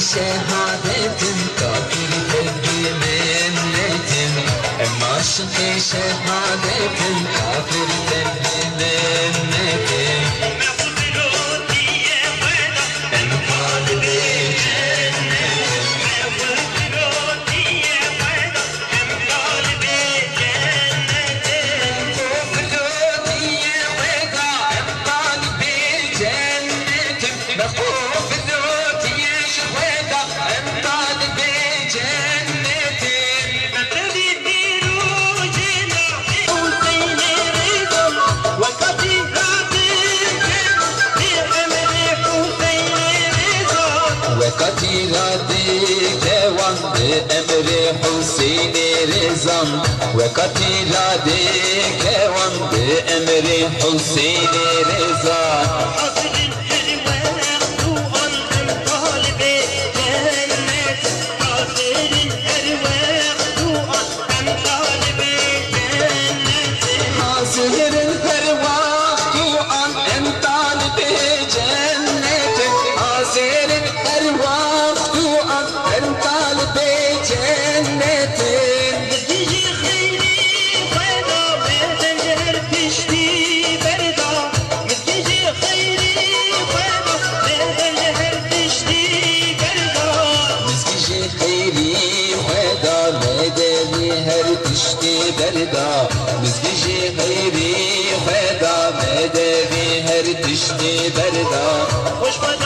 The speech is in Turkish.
şehadetim Kafir tevbi memletim Hem aşık şehadetim Kafir tevbi Katinadı kevandı emri Hüseyin'i rizam Ve katiladı kevandı emri Hüseyin'i rizam بردا مسكي خيري ودا مدني هر تشتي بردا Hoş bana